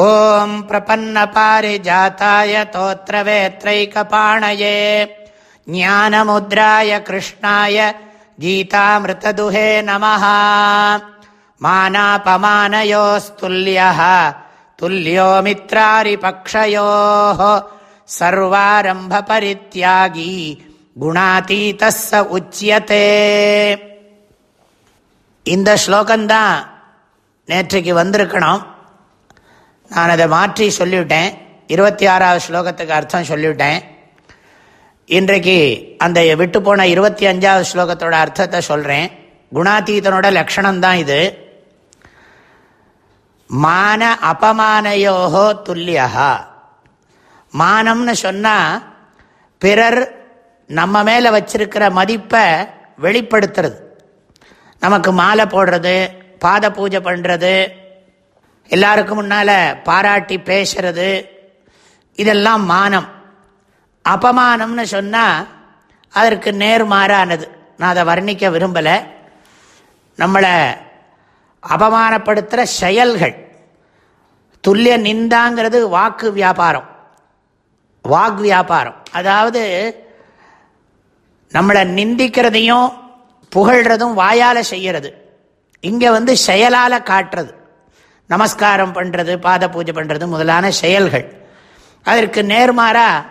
ॐ प्रपन्नपारिजाताय तोत्रवेत्रैकपाणये ज्ञानमुद्राय कृष्णाय गीतामृतदुहे नमः मानापमानयोस्तुल्यः तुल्यो मित्रारिपक्षयोः सर्वारम्भपरित्यागी குணாதீதः ச உச்சியத்தே இந்த ஸ்லோகம்தான் நேற்றைக்கு வந்திருக்கணும் நான் அதை மாற்றி சொல்லிவிட்டேன். இருபத்தி ஆறாவது ஸ்லோகத்துக்கு அர்த்தம் சொல்லிவிட்டேன். இன்றைக்கு அந்த விட்டு போன இருபத்தி அஞ்சாவது ஸ்லோகத்தோட அர்த்தத்தை சொல்கிறேன் குணாதீதனோட லக்ஷணம்தான் இது. மான அபமானயோகோ துல்லியா மானம்னு சொன்னால் பிறர் நம்ம மேலே வச்சிருக்கிற மதிப்பை வெளிப்படுத்துறது. நமக்கு மாலை போடுறது பாத பூஜை பண்ணுறது எல்லாருக்கும் முன்னால் பாராட்டி பேசுறது இதெல்லாம் மானம். அபமானம்னு சொன்னால் அதற்கு நேர்மாறானது நான் அதை வர்ணிக்க விரும்பலை. நம்மளை அபமானப்படுத்துகிற செயல்கள் துல்லிய நிந்தாங்கிறது வாக்கு வியாபாரம். வாக் வியாபாரம். அதாவது நம்மளை நிந்திக்கிறதையும் புகழ்கிறதும் வாயால் செய்கிறது இங்கே வந்து செயலால் காட்டுறது. நமஸ்காரம் பண்ணுறது பாத பூஜை பண்ணுறது முதலான செயல்கள். அதற்கு நேர்மாறாக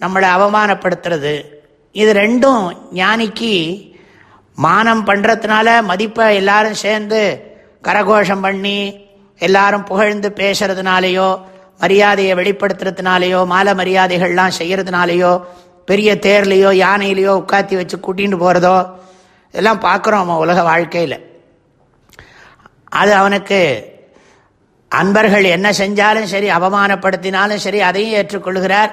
நம்மளை அவமானப்படுத்துறது. இது ரெண்டும் ஞானிக்கு மானம் பண்ணுறதுனால மதிப்பை எல்லாரும் சேர்ந்து கரகோஷம் பண்ணி எல்லாரும் புகழ்ந்து பேசுறதுனாலேயோ மரியாதையை வெளிப்படுத்துறதுனாலேயோ மாலை மரியாதைகள்லாம் செய்கிறதுனாலேயோ பெரிய தேர்லேயோ யானையிலையோ உட்காத்தி வச்சு கூட்டிகிட்டு போகிறதோ இதெல்லாம் பார்க்குறோம் உலக வாழ்க்கையில். அது அவனுக்கு அன்பர்கள் என்ன செஞ்சாலும் சரி அவமானப்படுத்தினாலும் சரி அதையும் ஏற்றுக்கொள்கிறார்.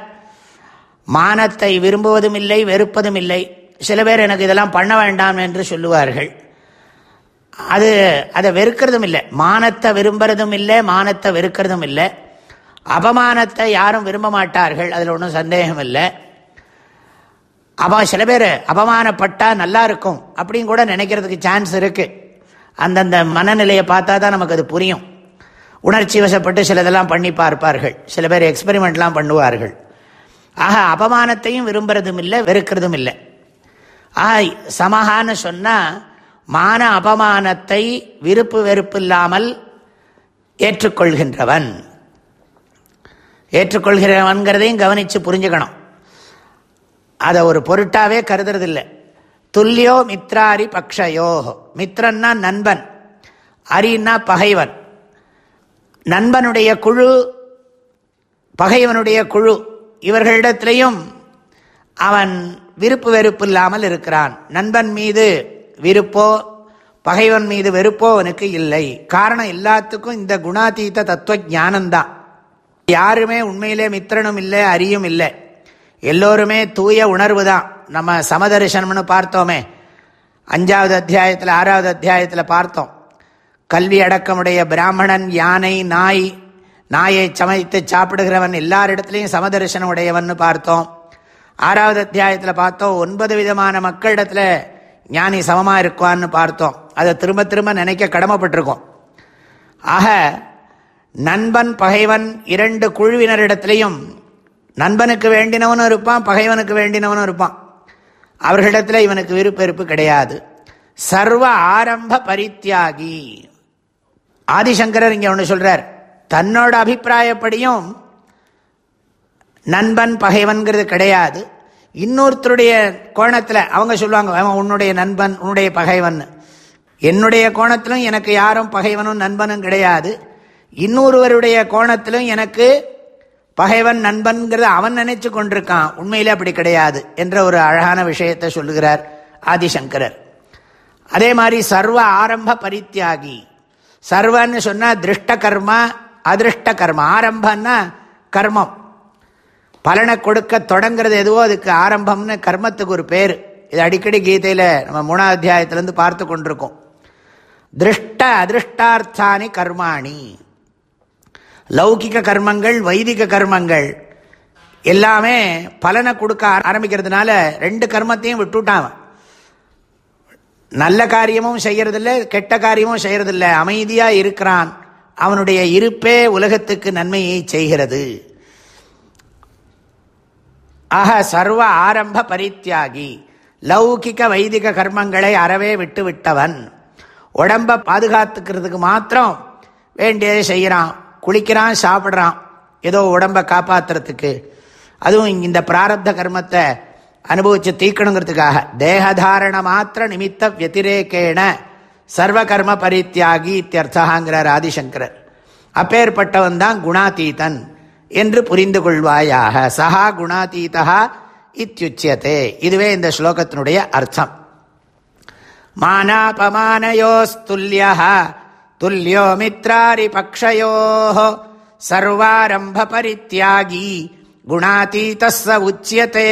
மானத்தை விரும்புவதும் இல்லை வெறுப்பதும் இல்லை. சில பேர் எனக்கு இதெல்லாம் பண்ண வேண்டாம் என்று சொல்லுவார்கள். அது அதை வெறுக்கிறதும் இல்லை. மானத்தை விரும்புறதும் இல்லை மானத்தை வெறுக்கிறதும் இல்லை. அபமானத்தை யாரும் விரும்ப மாட்டார்கள் அதில் ஒன்றும் சந்தேகம் இல்லை. அவ சில பேர் அபமானப்பட்டால் நல்லா இருக்கும் அப்படின்னு கூட நினைக்கிறதுக்கு சான்ஸ் இருக்குது அந்தந்த மனநிலையை பார்த்தா தான் நமக்கு அது புரியும். உணர்ச்சி வசப்பட்டு சிலதெல்லாம் பண்ணி பார்ப்பார்கள். சில பேர் எக்ஸ்பெரிமெண்ட்லாம் பண்ணுவார்கள். ஆக அபமானத்தையும் விரும்புறதும் இல்லை வெறுக்கிறதும் இல்லை ஆக சமகான்னு சொன்னால் மான அபமானத்தை விருப்பு வெறுப்பு இல்லாமல் ஏற்றுக்கொள்கின்றவன். ஏற்றுக்கொள்கிறவன்கிறதையும் கவனித்து புரிஞ்சுக்கணும். அதை ஒரு பொருட்டாவே கருதுறதில்லை. துல்லியோ மித்ராரி பக்ஷயோகோ மித்ரன்னா நண்பன். அரின்னா பகைவன். நண்பனுடைய குழு பகைவனுடைய குழு இவர்களிடத்திலையும் அவன் விருப்பு வெறுப்பு இல்லாமல் இருக்கிறான். நண்பன் மீது விருப்போ பகைவன் மீது வெறுப்போ அவனுக்கு இல்லை. காரணம் எல்லாத்துக்கும் இந்த குணாதீத தத்துவ ஞானம்தான் யாருமே உண்மையிலே மித்திரனும் இல்லை அரியும் இல்லை. எல்லோருமே தூய உணர்வு தான் நம்ம சமதரிசனம்னு பார்த்தோமே. அஞ்சாவது அத்தியாயத்தில் ஆறாவது அத்தியாயத்தில் பார்த்தோம். கல்வி அடக்கமுடைய பிராமணன் யானை நாய் நாயை சமைத்து சாப்பிடுகிறவன் எல்லாரிடத்துலையும் சமதர்சனம் உடையவன் பார்த்தோம். ஆறாவது அத்தியாயத்தில் பார்த்தோம் ஒன்பது விதமான மக்களிடத்தில் ஞானி சமமாக இருக்குவான்னு பார்த்தோம். அதை திரும்ப திரும்ப நினைக்க கடமைப்பட்டிருக்கோம். ஆக நண்பன் பகைவன் இரண்டு குழுவினரிடத்திலையும் நண்பனுக்கு வேண்டினவனும் இருப்பான் பகைவனுக்கு வேண்டினவனும் இருப்பான். அவர்களிடத்தில் இவனுக்கு விருப்பெருப்பு கிடையாது. சர்வ ஆரம்ப பரித்தியாகி. ஆதிசங்கரர் இங்கே ஒன்று சொல்கிறார் தன்னோட அபிப்பிராயப்படியும் நண்பன் பகைவன்கிறது கிடையாது. இன்னொருத்தருடைய கோணத்தில் அவங்க சொல்லுவாங்க அவன் உன்னுடைய நண்பன் உன்னுடைய பகைவன். என்னுடைய கோணத்திலும் எனக்கு யாரும் பகைவனும் நண்பனும் கிடையாது. இன்னொருவருடைய கோணத்திலும் எனக்கு பகைவன் நண்பன்கிறத அவன் நினைச்சு கொண்டிருக்கான். உண்மையிலே அப்படி கிடையாது என்ற ஒரு அழகான விஷயத்தை சொல்லுகிறார் ஆதிசங்கரர். அதே மாதிரி சர்வ ஆரம்ப பரித்தியாகி சர்வன்னு சொன்னால் திருஷ்ட கர்மா அதிருஷ்ட கர்மா. ஆரம்பம்னா கர்மம். பலனை கொடுக்க தொடங்கிறது எதுவோ அதுக்கு ஆரம்பம்னு கர்மத்துக்கு ஒரு பேர். இது அடிக்கடி கீதையில் நம்ம மூணாவது அத்தியாயத்திலேருந்து பார்த்து கொண்டிருக்கோம். திருஷ்ட அதிருஷ்டார்த்தானி கர்மாணி. லௌகிக கர்மங்கள் வைதிக கர்மங்கள் எல்லாமே பலனை கொடுக்க ஆரம்பிக்கிறதுனால ரெண்டு கர்மத்தையும் விட்டுட்டான் நல்ல காரியமும் செய்யறதில்ல கெட்ட காரியமும் செய்யறதில்ல. அமைதியாக இருக்கிறான். அவனுடைய இருப்பே உலகத்துக்கு நன்மையை செய்கிறது. ஆக சர்வ ஆரம்ப பரித்தியாகி லௌகிக வைதிக கர்மங்களை அறவே விட்டு விட்டவன் உடம்ப பாதுகாத்துக்கிறதுக்கு மாத்திரம் வேண்டியதை செய்கிறான் குளிக்கிறான் சாப்பிட்றான். ஏதோ உடம்பை காப்பாத்துறதுக்கு. அதுவும் இந்த பிராரப்த கர்மத்தை அனுபவிச்சு தீக்கணுங்கிறதுக்காக. தேகதாரண மாத்திர நிமித்த வத்திரேக்கேன சர்வ கர்ம பரித்தியாகி இத்தியர்த்தகாங்கிறார் ஆதிசங்கரர் அப்பேற்பட்டவன் தான் குணாதீதன் என்று புரிந்து கொள்வாயாக. சஹா குணாதீதா இத்தியுச்சியதே இதுவே இந்த ஸ்லோகத்தினுடைய அர்த்தம். மானாபமானயோஸ்துல்யா துல்லியோ மித்ராரி பக்ஷயோ சர்வாரம்ப பரித்தியாகி குணாதீதஸ்ஸ உச்சியதே.